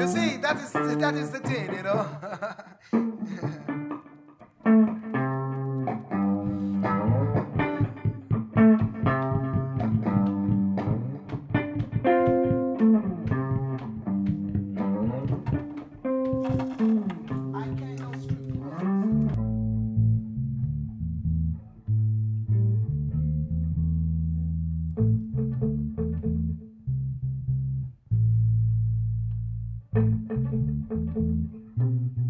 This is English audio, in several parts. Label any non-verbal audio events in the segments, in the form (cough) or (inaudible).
You see, mm-hmm. that is that is the thing, you know. (laughs) thank you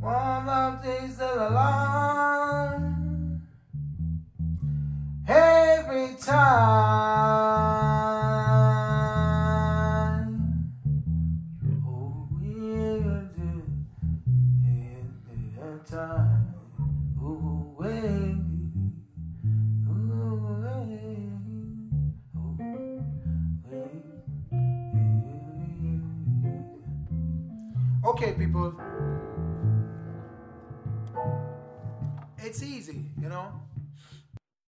One of these along every time. Oh, we'll do in the time. Oh, wait. Okay, people. it's easy, you know.